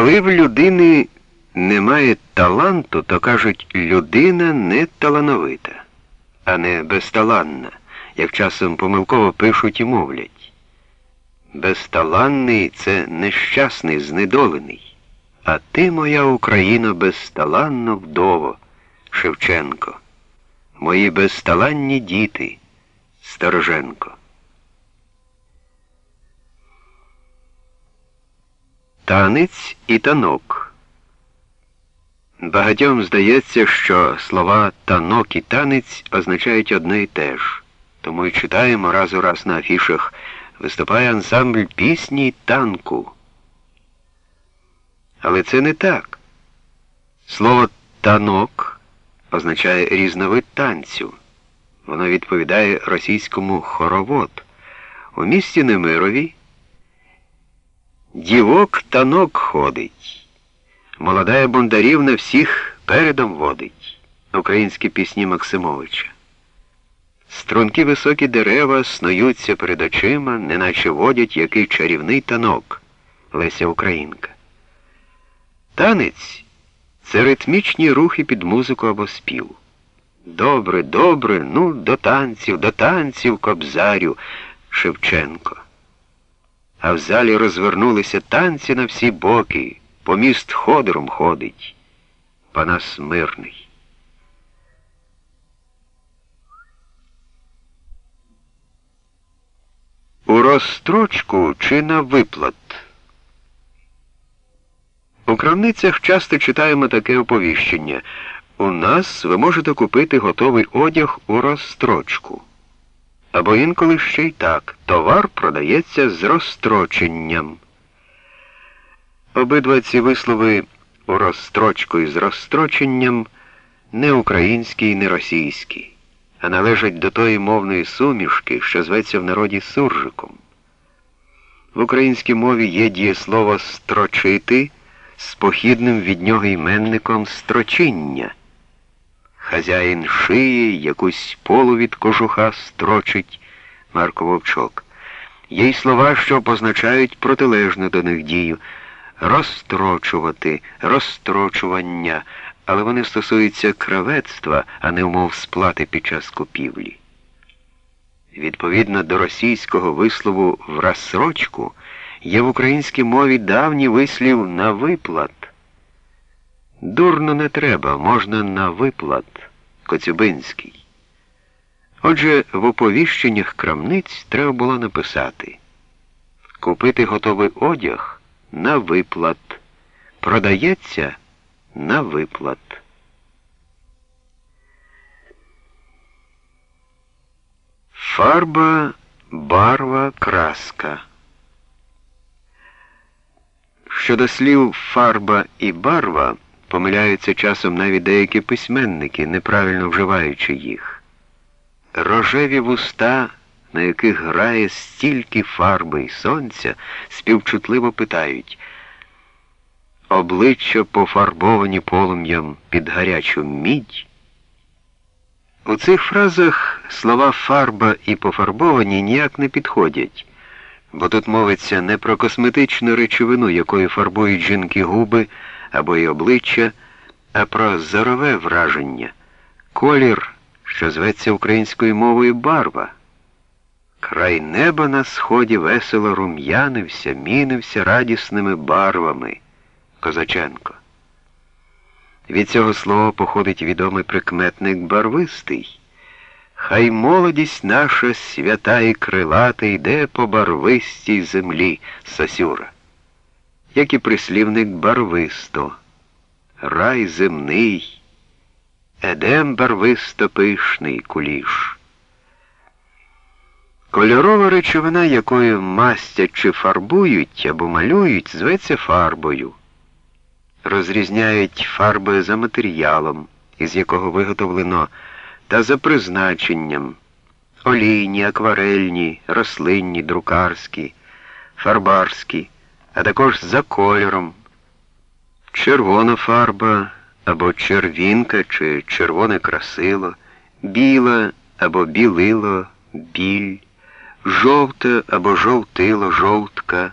Коли в людини немає таланту, то кажуть, людина не талановита, а не безталанна, як часом помилково пишуть і мовлять. Безталанний це нещасний, знедолений. А ти, моя Україна, безталанно вдово, Шевченко, мої безталанні діти, Стороженко. Танець і танок. Багатьом здається, що слова танок і танець означають одне і те ж. Тому й читаємо раз у раз на афішах виступає ансамбль пісні танку. Але це не так. Слово танок означає різновид танцю. Воно відповідає російському хоровод. У місті Немирові дівок танок ходить. Молодая Бондарівна всіх передом водить. Українські пісні Максимовича. Струнки високі дерева снуються перед очима, неначе водять який чарівний танок Леся Українка. Танець це ритмічні рухи під музику або спів. Добре, добре, ну, до танців, до танців, кобзарю Шевченко. А в залі розвернулися танці на всі боки, по міст ходором ходить. Панас мирний. У розстрочку чи на виплат. У крамницях часто читаємо таке оповіщення. У нас ви можете купити готовий одяг у розстрочку. Або інколи ще й так. Товар продається з розстроченням. Обидва ці вислови у розстрочку і з розстроченням не українські і не російські, а належать до тої мовної сумішки, що зветься в народі суржиком. В українській мові є дієслово строчити з похідним від нього іменником строчиння. Хазяїн шиє, якусь полу від кожуха строчить Марко Вовчок. Є й слова, що позначають протилежну до них дію розстрочувати, розстрочування, але вони стосуються кравецтва, а не умов сплати під час купівлі. Відповідно до російського вислову в розсрочку є в українській мові давній вислів на виплат. Дурно не треба, можна на виплат Коцюбинський. Отже, в оповіщеннях крамниць треба було написати купити готовий одяг на виплат. Продається на виплат. Фарба, барва, краска. Щодо слів фарба і барва помиляються часом навіть деякі письменники, неправильно вживаючи їх. Рожеві вуста, на яких грає стільки фарби й сонця, співчутливо питають. Обличчя пофарбовані полум'ям під гарячу мідь. У цих фразах слова фарба і пофарбовані ніяк не підходять бо тут мовиться не про косметичну речовину, якою фарбують жінки губи або й обличчя, а про зорове враження, колір, що зветься українською мовою барва. Край неба на сході весело рум'янився, мінився радісними барвами Козаченко. Від цього слова походить відомий прикметник барвистий. Хай молодість наша свята і крилата йде по барвистій землі Сосюра, як і прислівник барвисто, рай земний, едем барвисто пишний куліш. Кольорова речовина, якою мастять чи фарбують або малюють, зветься фарбою. Розрізняють фарби за матеріалом, із якого виготовлено та за призначенням олійні, акварельні, рослинні, друкарські, фарбарські, а також за кольором, червона фарба або червінка чи червоне красило, біла або білило, біль, жовте або жовтило, жовтка.